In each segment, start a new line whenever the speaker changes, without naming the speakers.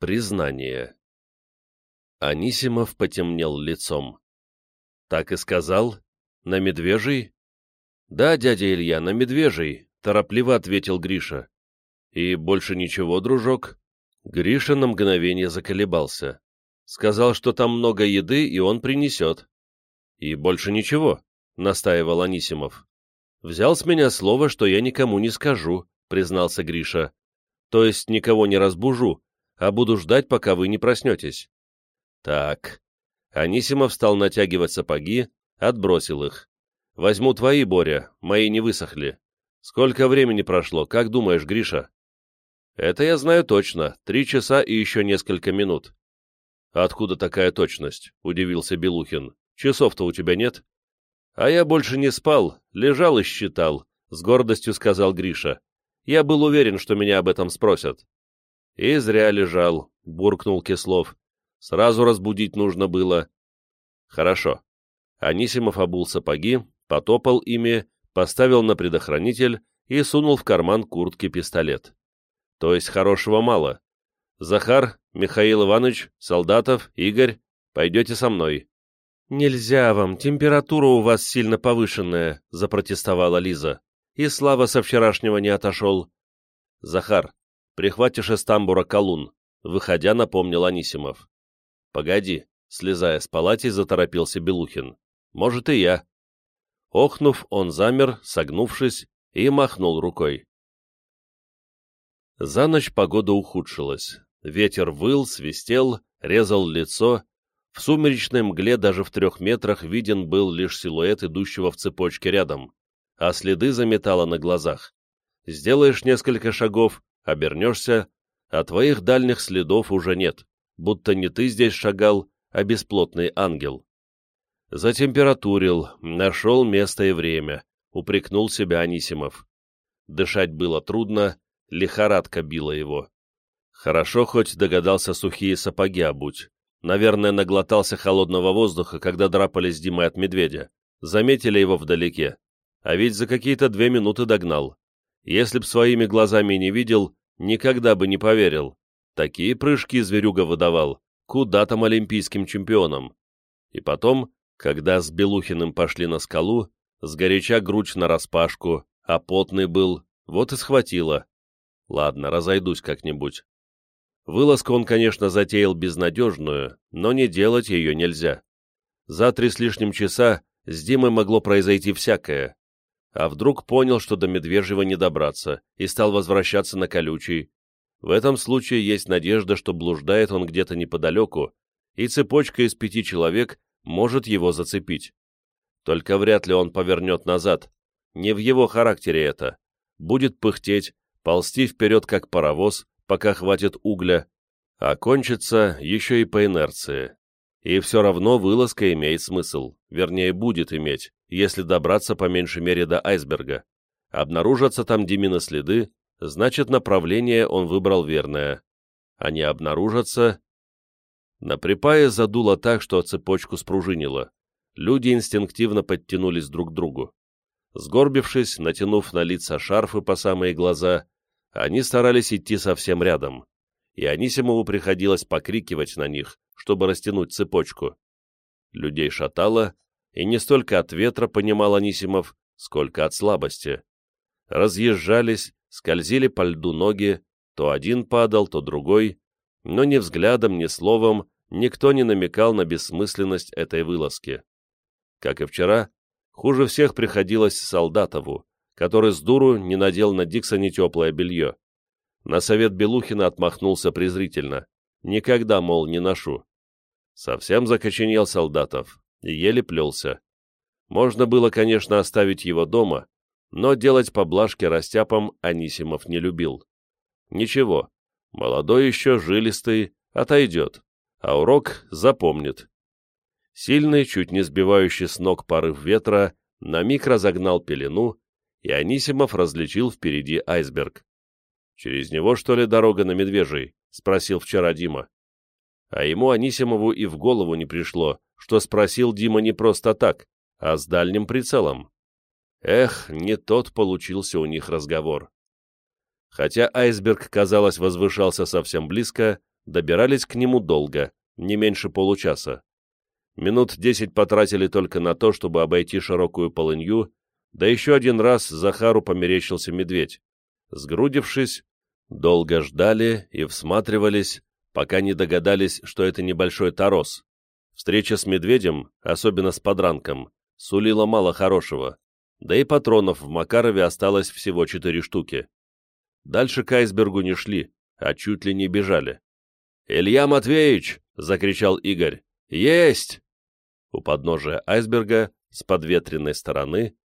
Признание. Анисимов потемнел лицом. «Так и сказал? На медвежий?» «Да, дядя Илья, на медвежий», — торопливо ответил Гриша. «И больше ничего, дружок?» Гриша на мгновение заколебался. Сказал, что там много еды, и он принесет. «И больше ничего», — настаивал Анисимов. «Взял с меня слово, что я никому не скажу», — признался Гриша. «То есть никого не разбужу, а буду ждать, пока вы не проснетесь». «Так». Анисимов стал натягивать сапоги, отбросил их. «Возьму твои, Боря, мои не высохли. Сколько времени прошло, как думаешь, Гриша?» «Это я знаю точно, три часа и еще несколько минут». «Откуда такая точность?» — удивился Белухин. «Часов-то у тебя нет?» «А я больше не спал, лежал и считал», — с гордостью сказал Гриша. «Я был уверен, что меня об этом спросят». «И зря лежал», — буркнул Кислов. «Сразу разбудить нужно было». «Хорошо». Анисимов обул сапоги, потопал ими, поставил на предохранитель и сунул в карман куртки пистолет. То есть хорошего мало. Захар, Михаил Иванович, Солдатов, Игорь, пойдете со мной. «Нельзя вам, температура у вас сильно повышенная», — запротестовала Лиза. «И Слава со вчерашнего не отошел». «Захар, прихватишь из тамбура колун», — выходя, напомнил Анисимов. «Погоди», — слезая с палати, заторопился Белухин. «Может, и я». Охнув, он замер, согнувшись, и махнул рукой. За ночь погода ухудшилась. Ветер выл, свистел, резал лицо, в сумеречной мгле даже в трех метрах виден был лишь силуэт идущего в цепочке рядом, а следы заметало на глазах. Сделаешь несколько шагов, обернешься, а твоих дальних следов уже нет, будто не ты здесь шагал, а бесплотный ангел. Затемпературил, нашел место и время, упрекнул себя Анисимов. Дышать было трудно, лихорадка била его. Хорошо хоть догадался сухие сапоги обуть, Наверное, наглотался холодного воздуха, когда драпали с Димой от медведя. Заметили его вдалеке. А ведь за какие-то две минуты догнал. Если б своими глазами не видел, никогда бы не поверил. Такие прыжки зверюга выдавал. Куда там олимпийским чемпионом? И потом, когда с Белухиным пошли на скалу, сгоряча грудь нараспашку, а потный был, вот и схватило. Ладно, разойдусь как-нибудь. Вылазку он, конечно, затеял безнадежную, но не делать ее нельзя. За три с лишним часа с Димой могло произойти всякое. А вдруг понял, что до Медвежьего не добраться, и стал возвращаться на колючий. В этом случае есть надежда, что блуждает он где-то неподалеку, и цепочка из пяти человек может его зацепить. Только вряд ли он повернет назад. Не в его характере это. Будет пыхтеть, ползти вперед, как паровоз, пока хватит угля, а кончится еще и по инерции. И все равно вылазка имеет смысл, вернее, будет иметь, если добраться по меньшей мере до айсберга. Обнаружатся там Димины следы, значит, направление он выбрал верное. Не обнаружатся... На припае задуло так, что цепочку спружинило. Люди инстинктивно подтянулись друг к другу. Сгорбившись, натянув на лица шарфы по самые глаза, они старались идти совсем рядом, и Анисимову приходилось покрикивать на них, чтобы растянуть цепочку. Людей шатало, и не столько от ветра, понимал Анисимов, сколько от слабости. Разъезжались, скользили по льду ноги, то один падал, то другой, но ни взглядом, ни словом никто не намекал на бессмысленность этой вылазки. Как и вчера, хуже всех приходилось Солдатову, который с дуру не надел на Диксоне теплое белье. На совет Белухина отмахнулся презрительно. Никогда, мол, не ношу. Совсем закоченел солдатов и еле плелся. Можно было, конечно, оставить его дома, но делать поблажки растяпам Анисимов не любил. Ничего, молодой еще, жилистый, отойдет, а урок запомнит. Сильный, чуть не сбивающий с ног порыв ветра, на миг разогнал пелену, и Анисимов различил впереди айсберг. «Через него, что ли, дорога на Медвежий?» — спросил вчера Дима. А ему Анисимову и в голову не пришло, что спросил Дима не просто так, а с дальним прицелом. Эх, не тот получился у них разговор. Хотя айсберг, казалось, возвышался совсем близко, добирались к нему долго, не меньше получаса. Минут десять потратили только на то, чтобы обойти широкую полынью, да еще один раз Захару померещился медведь. Сгрудившись, долго ждали и всматривались, пока не догадались, что это небольшой торос. Встреча с медведем, особенно с подранком, сулила мало хорошего, да и патронов в Макарове осталось всего четыре штуки. Дальше к айсбергу не шли, а чуть ли не бежали. «Илья Матвеевич!» — закричал Игорь. «Есть!» У подножия айсберга с подветренной стороны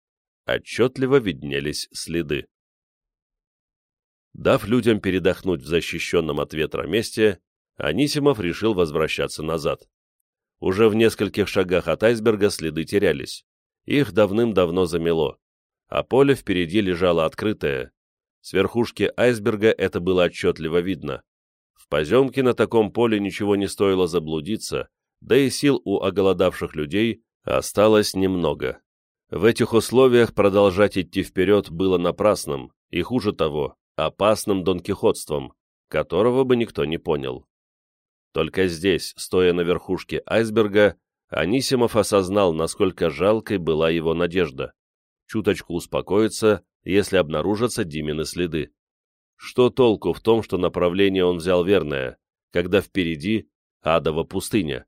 отчетливо виднелись следы. Дав людям передохнуть в защищенном от ветра месте, Анисимов решил возвращаться назад. Уже в нескольких шагах от айсберга следы терялись. Их давным-давно замело, а поле впереди лежало открытое. С верхушки айсберга это было отчетливо видно. В поземке на таком поле ничего не стоило заблудиться, да и сил у оголодавших людей осталось немного. В этих условиях продолжать идти вперед было напрасным, и хуже того, опасным донкихотством, которого бы никто не понял. Только здесь, стоя на верхушке айсберга, Анисимов осознал, насколько жалкой была его надежда. Чуточку успокоиться, если обнаружатся Димины следы. Что толку в том, что направление он взял верное, когда впереди адова пустыня?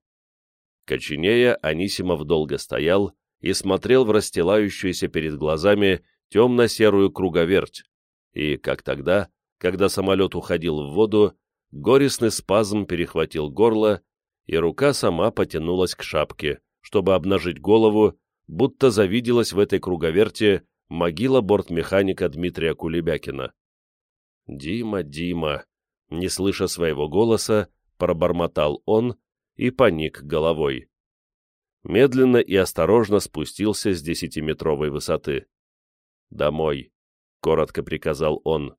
Коченея, Анисимов долго стоял и смотрел в расстилающуюся перед глазами темно-серую круговерть, и, как тогда, когда самолет уходил в воду, горестный спазм перехватил горло, и рука сама потянулась к шапке, чтобы обнажить голову, будто завиделась в этой круговерте могила бортмеханика Дмитрия Кулебякина. «Дима, Дима!» Не слыша своего голоса, пробормотал он и поник головой. Медленно и осторожно спустился с десятиметровой высоты. «Домой», — коротко приказал он.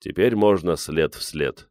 «Теперь можно след в след».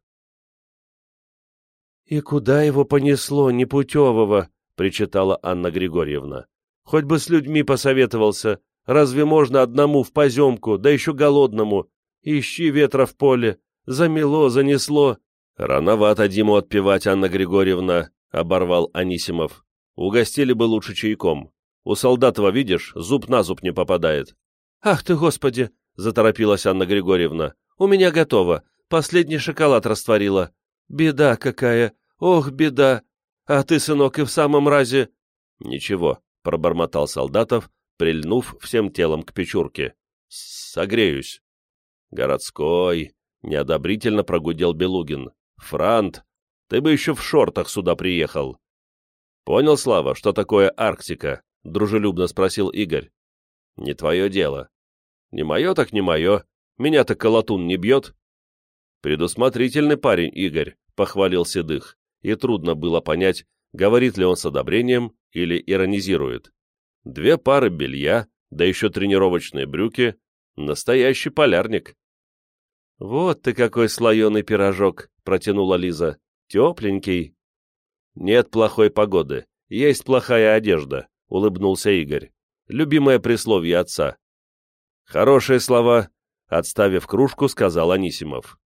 «И куда его понесло, непутевого?» — причитала Анна Григорьевна. «Хоть бы с людьми посоветовался. Разве можно одному в поземку, да еще голодному? Ищи ветра в поле. Замело, занесло».
«Рановато Диму отпевать, Анна Григорьевна», — оборвал Анисимов. «Угостили бы лучше чайком. У Солдатова, видишь, зуб на зуб не попадает».
«Ах ты, Господи!» — заторопилась Анна Григорьевна. «У меня готово. Последний шоколад растворила. Беда какая! Ох, беда! А ты, сынок, и в самом разе...»
«Ничего», — пробормотал Солдатов, прильнув всем телом к печурке. «Согреюсь». «Городской», — неодобрительно прогудел Белугин. «Франт, ты бы еще в шортах сюда приехал». «Понял, Слава, что такое Арктика?» — дружелюбно спросил Игорь. «Не твое дело». «Не мое, так не мое. Меня-то колотун не бьет». «Предусмотрительный парень, Игорь», — похвалил Седых, и трудно было понять, говорит ли он с одобрением или иронизирует. Две пары белья, да еще тренировочные брюки. Настоящий полярник.
«Вот ты какой слоеный пирожок!» — протянула Лиза. «Тепленький».
«Нет плохой погоды, есть плохая одежда», — улыбнулся Игорь. «Любимое присловие отца». «Хорошие слова», — отставив кружку, сказал Анисимов.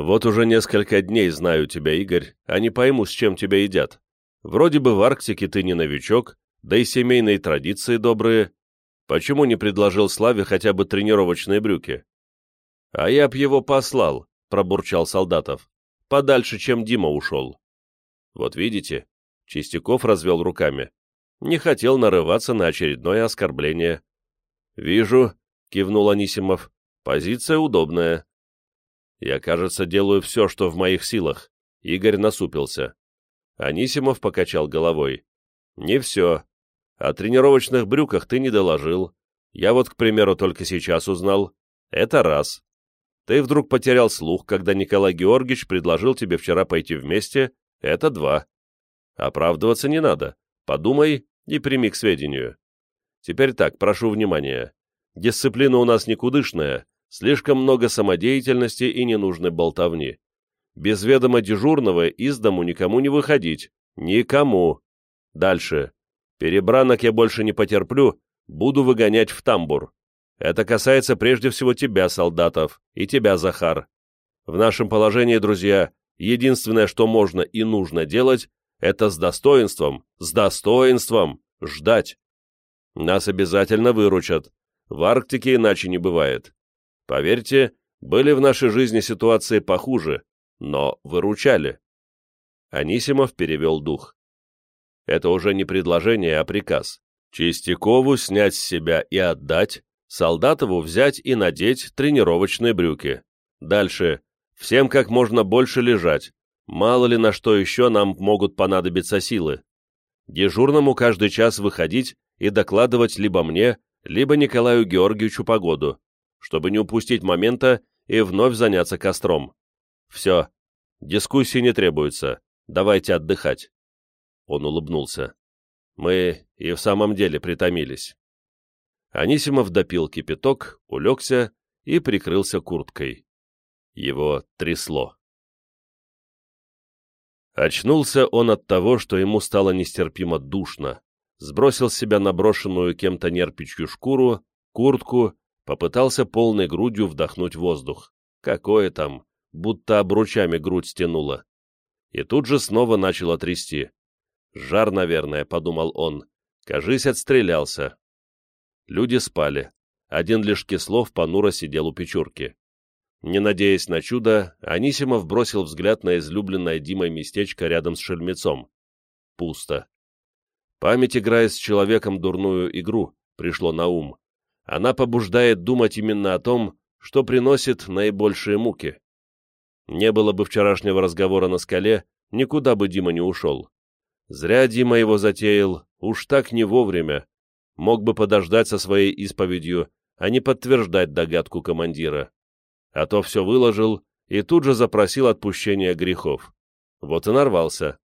«Вот уже несколько дней знаю тебя, Игорь, а не пойму, с чем тебя едят. Вроде бы в Арктике ты не новичок, да и семейные традиции добрые. Почему не предложил Славе хотя бы тренировочные брюки?» «А я б его послал», — пробурчал Солдатов. «Подальше, чем Дима ушел». «Вот видите?» — Чистяков развел руками. «Не хотел нарываться на очередное оскорбление». «Вижу», — кивнул Анисимов. «Позиция удобная». «Я, кажется, делаю все, что в моих силах», — Игорь насупился. Анисимов покачал головой. «Не все. О тренировочных брюках ты не доложил. Я вот, к примеру, только сейчас узнал. Это раз. Ты вдруг потерял слух, когда Николай Георгиевич предложил тебе вчера пойти вместе. Это два. Оправдываться не надо. Подумай и прими к сведению. Теперь так, прошу внимания. Дисциплина у нас никудышная, слишком много самодеятельности и ненужной болтовни. Без ведома дежурного из дому никому не выходить. Никому. Дальше. Перебранок я больше не потерплю, буду выгонять в тамбур. Это касается прежде всего тебя, солдатов, и тебя, Захар. В нашем положении, друзья, Единственное, что можно и нужно делать, это с достоинством, с достоинством ждать. Нас обязательно выручат. В Арктике иначе не бывает. Поверьте, были в нашей жизни ситуации похуже, но выручали. Анисимов перевел дух. Это уже не предложение, а приказ. Чистякову снять с себя и отдать, Солдатову взять и надеть тренировочные брюки. Дальше. Всем как можно больше лежать. Мало ли на что еще нам могут понадобиться силы. Дежурному каждый час выходить и докладывать либо мне, либо Николаю Георгиевичу погоду, чтобы не упустить момента и вновь заняться костром. Все. Дискуссии не требуется. Давайте отдыхать. Он улыбнулся. Мы и в самом деле притомились. Анисимов допил кипяток, улегся и прикрылся курткой. Его трясло. Очнулся он от того, что ему стало нестерпимо душно, сбросил с себя наброшенную кем-то нерпичью шкуру, куртку, попытался полной грудью вдохнуть воздух. Какое там, будто обручами грудь стянуло. И тут же снова начало трясти. «Жар, наверное», — подумал он. «Кажись, отстрелялся». Люди спали. Один лишь Кислов понуро сидел у печурки. Не надеясь на чудо, Анисимов бросил взгляд на излюбленное Димой местечко рядом с шельмецом. Пусто. Память играет с человеком дурную игру, пришло на ум. Она побуждает думать именно о том, что приносит наибольшие муки. Не было бы вчерашнего разговора на скале, никуда бы Дима не ушел. Зря Дима его затеял, уж так не вовремя. Мог бы подождать со своей исповедью, а не подтверждать догадку командира а то все выложил и тут же запросил отпущения грехов. Вот и нарвался.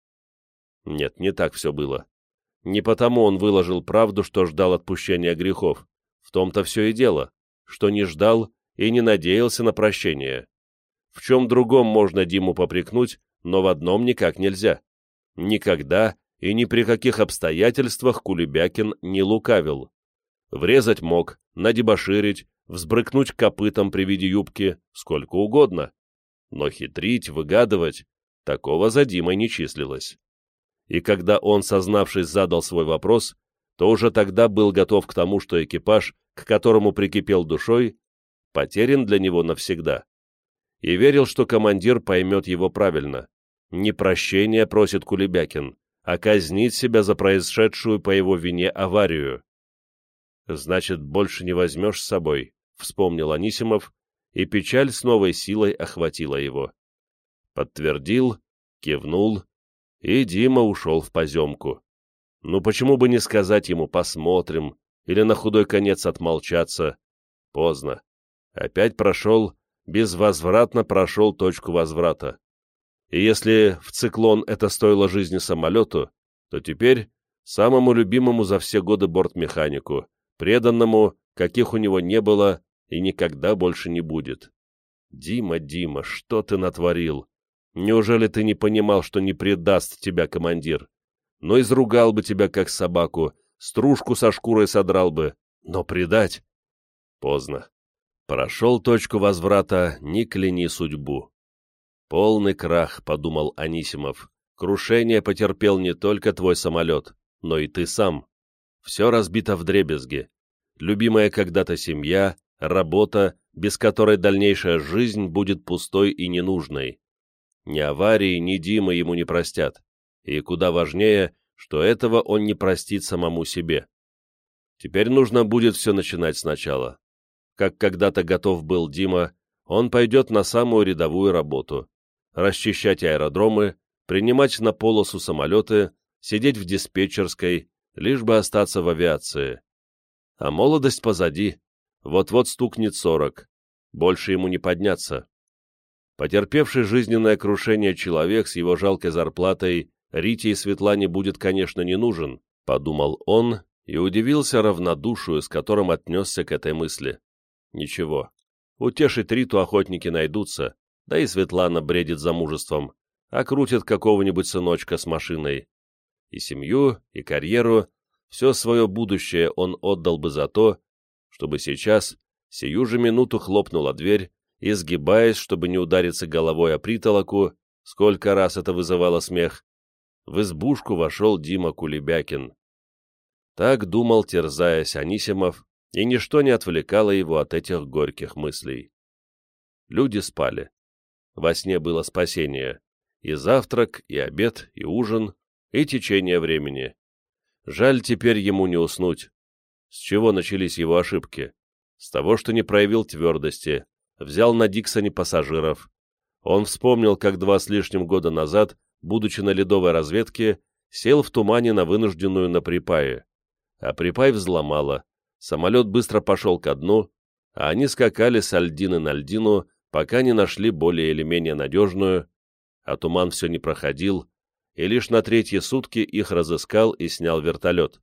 Нет, не так все было. Не потому он выложил правду, что ждал отпущения грехов. Том-то все и дело, что не ждал и не надеялся на прощение. В чем другом можно Диму попрекнуть, но в одном никак нельзя. Никогда и ни при каких обстоятельствах Кулебякин не лукавил. Врезать мог, надебоширить, взбрыкнуть копытом при виде юбки, сколько угодно. Но хитрить, выгадывать, такого за Димой не числилось. И когда он, сознавшись, задал свой вопрос, то уже тогда был готов к тому, что экипаж, к которому прикипел душой, потерян для него навсегда. И верил, что командир поймет его правильно. Не прощения просит Кулебякин, а казнит себя за произошедшую по его вине аварию. «Значит, больше не возьмешь с собой», — вспомнил Анисимов, и печаль с новой силой охватила его. Подтвердил, кивнул, и Дима ушел в поземку. Ну почему бы не сказать ему «посмотрим» или на худой конец отмолчаться? Поздно. Опять прошел, безвозвратно прошел точку возврата. И если в циклон это стоило жизни самолету, то теперь самому любимому за все годы бортмеханику, преданному, каких у него не было и никогда больше не будет. Дима, Дима, что ты натворил? Неужели ты не понимал, что не предаст тебя командир? Но изругал бы тебя, как собаку, стружку со шкурой содрал бы, но предать? Поздно. Прошел точку возврата, не кляни судьбу. Полный крах, подумал Анисимов. Крушение потерпел не только твой самолет, но и ты сам. Все разбито в дребезги. Любимая когда-то семья, работа, без которой дальнейшая жизнь будет пустой и ненужной. Ни аварии, ни Димы ему не простят. И куда важнее, что этого он не простит самому себе. Теперь нужно будет все начинать сначала. Как когда-то готов был Дима, он пойдет на самую рядовую работу. Расчищать аэродромы, принимать на полосу самолеты, сидеть в диспетчерской, лишь бы остаться в авиации. А молодость позади, вот-вот стукнет сорок, больше ему не подняться. Потерпевший жизненное крушение человек с его жалкой зарплатой Рите и Светлане будет, конечно, не нужен, подумал он и удивился равнодушию, с которым отнесся к этой мысли. Ничего, утешить Риту охотники найдутся, да и Светлана бредит замужеством, а крутит какого-нибудь сыночка с машиной и семью, и карьеру, все свое будущее он отдал бы за то, чтобы сейчас, сию же минуту хлопнула дверь, и, сгибаясь, чтобы не удариться головой о притолоку, Сколько раз это вызывало смех. В избушку вошел Дима Кулебякин. Так думал, терзаясь Анисимов, и ничто не отвлекало его от этих горьких мыслей. Люди спали. Во сне было спасение. И завтрак, и обед, и ужин, и течение времени. Жаль теперь ему не уснуть. С чего начались его ошибки? С того, что не проявил твердости, взял на Диксоне пассажиров. Он вспомнил, как два с лишним года назад, будучи на ледовой разведке, сел в тумане на вынужденную на припае. А припай взломало, самолет быстро пошел ко дну, а они скакали с альдины на льдину, пока не нашли более или менее надежную, а туман все не проходил, и лишь на третьи сутки их разыскал и снял вертолет.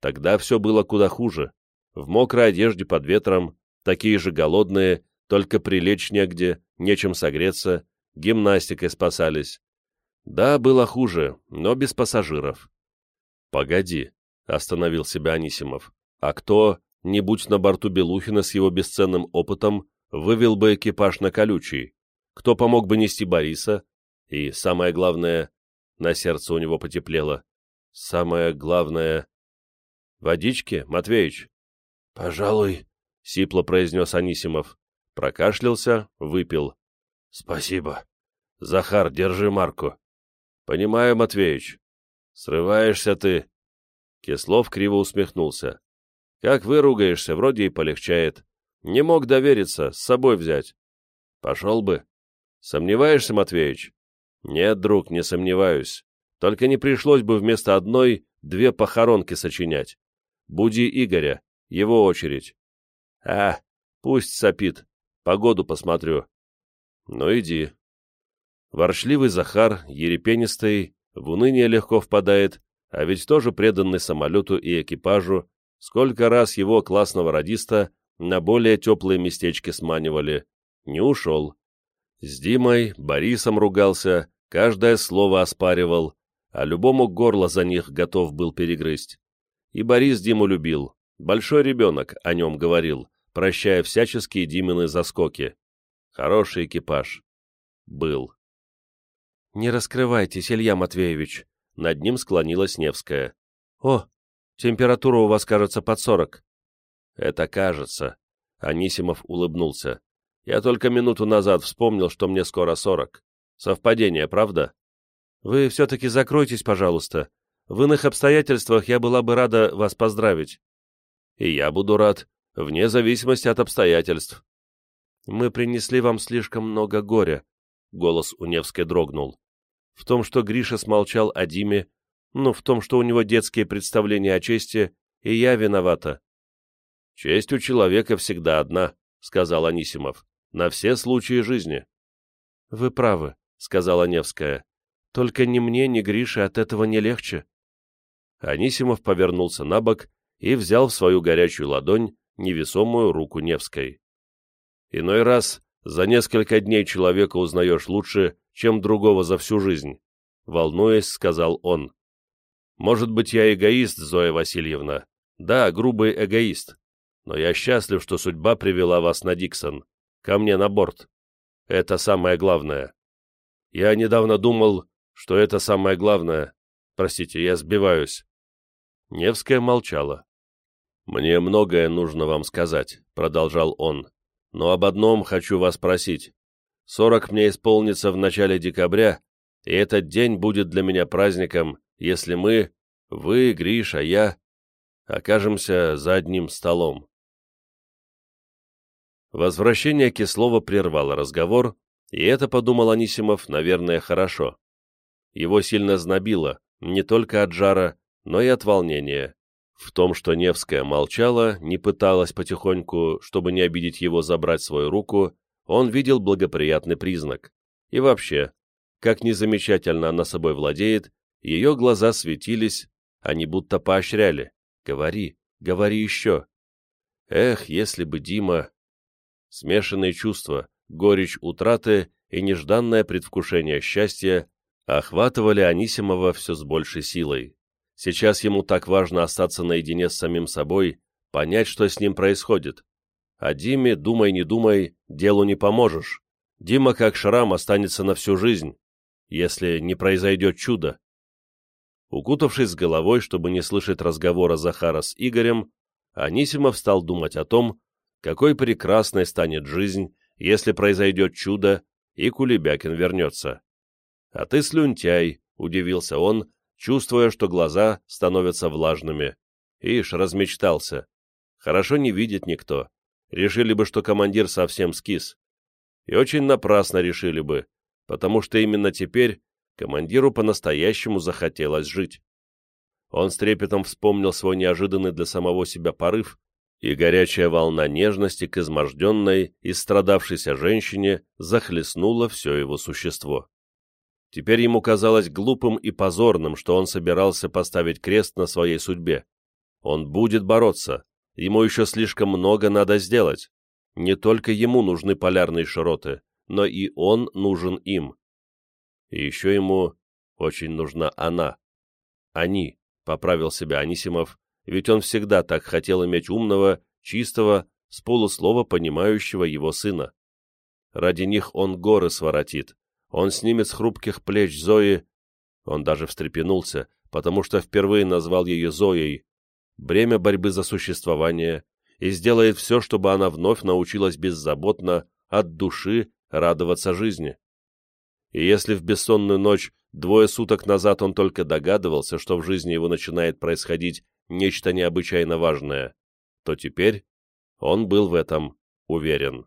Тогда все было куда хуже. В мокрой одежде под ветром, такие же голодные, только прилечь негде, нечем согреться, гимнастикой спасались. Да, было хуже, но без пассажиров. «Погоди», — остановил себя Анисимов. «А кто, не будь на борту Белухина с его бесценным опытом, вывел бы экипаж на колючий? Кто помог бы нести Бориса? И, самое главное, на сердце у него потеплело, самое главное... «Водички, Матвеич?»
«Пожалуй», — сипло произнес Анисимов. Прокашлялся, выпил. «Спасибо. Захар, держи марку».
«Понимаю, Матвеич. Срываешься ты». Кислов криво усмехнулся. «Как выругаешься, вроде и полегчает. Не мог довериться, с собой взять. Пошел бы. Сомневаешься, Матвеич?» «Нет, друг, не сомневаюсь. Только не пришлось бы вместо одной две похоронки сочинять. Буди Игоря, его очередь». «А, пусть сопит. Погоду посмотрю. Ну, иди. Воршливый Захар, ерепенистый, в уныние легко впадает, а ведь тоже преданный самолету и экипажу, сколько раз его классного радиста на более теплые местечки сманивали. Не ушел. С Димой, Борисом ругался, каждое слово оспаривал, а любому горло за них готов был перегрызть. И Борис Диму любил, большой ребенок о нем говорил, прощая всяческие Димины заскоки. Хороший экипаж. Был.
«Не раскрывайтесь, Илья Матвеевич», — над ним склонилась Невская. «О, температура у вас, кажется, под сорок».
«Это кажется», — Анисимов улыбнулся. «Я только минуту назад вспомнил, что мне скоро сорок. Совпадение, правда?»
«Вы все-таки закройтесь, пожалуйста. В иных обстоятельствах я была бы рада вас поздравить».
«И я буду рад», вне зависимости от обстоятельств.
«Мы принесли вам слишком много горя», — голос у Невской дрогнул. «В том, что Гриша смолчал о Диме, ну, в том, что у него детские представления о чести, и я виновата».
«Честь у человека всегда одна», — сказал Анисимов, — «на все случаи жизни».
«Вы правы», — сказала Невская. «Только ни мне, ни Грише от этого не легче».
Анисимов повернулся на бок и взял в свою горячую ладонь невесомую руку Невской. Иной раз за несколько дней человека узнаешь лучше, чем другого за всю жизнь, волнуясь, сказал он. Может быть, я эгоист, Зоя Васильевна. Да, грубый эгоист. Но я счастлив, что судьба привела вас на Диксон, ко мне на борт. Это самое главное. Я недавно думал, что это самое главное. Простите, я сбиваюсь. Невская молчала. «Мне многое нужно вам сказать», — продолжал он. «Но об одном хочу вас спросить. Сорок мне исполнится в начале декабря, и этот день будет для меня праздником, если мы, вы, Гриша, я, окажемся за одним столом». Возвращение Кислова прервало разговор, и это, подумал Анисимов, наверное, хорошо. Его сильно знобило, не только от жара, но и от волнения. В том, что Невская молчала, не пыталась потихоньку, чтобы не обидеть его забрать свою руку, он видел благоприятный признак. И вообще, как незамечательно она собой владеет, ее глаза светились, они будто поощряли. «Говори, говори еще». Эх, если бы Дима... Смешанные чувства, горечь утраты и нежданное предвкушение счастья охватывали Анисимова все с большей силой. Сейчас ему так важно остаться наедине с самим собой, понять, что с ним происходит. А Диме, думай, не думай, делу не поможешь. Дима, как шрам, останется на всю жизнь, если не произойдет чудо. Укутавшись с головой, чтобы не слышать разговора Захара с Игорем, Анисимов стал думать о том, какой прекрасной станет жизнь, если произойдет чудо, и Кулебякин вернется. «А ты слюнтяй», — удивился он, чувствуя, что глаза становятся влажными. Ишь, размечтался. Хорошо не видит никто. Решили бы, что командир совсем скис. И очень напрасно решили бы, потому что именно теперь командиру по-настоящему захотелось жить. Он с трепетом вспомнил свой неожиданный для самого себя порыв, и горячая волна нежности к изможденной и страдавшейся женщине захлестнула все его существо. Теперь ему казалось глупым и позорным, что он собирался поставить крест на своей судьбе. Он будет бороться, ему еще слишком много надо сделать. Не только ему нужны полярные широты, но и он нужен им. И еще ему очень нужна она. Они, поправил себя Анисимов, ведь он всегда так хотел иметь умного, чистого, с полуслова понимающего его сына. Ради них он горы своротит, он снимет с хрупких плеч Зои, он даже встрепенулся, потому что впервые назвал ее Зоей, бремя борьбы за существование, и сделает все, чтобы она вновь научилась беззаботно, от души, радоваться жизни. И если в бессонную ночь двое суток назад он только догадывался, что в жизни его начинает происходить нечто необычайно важное, то теперь он был в этом уверен.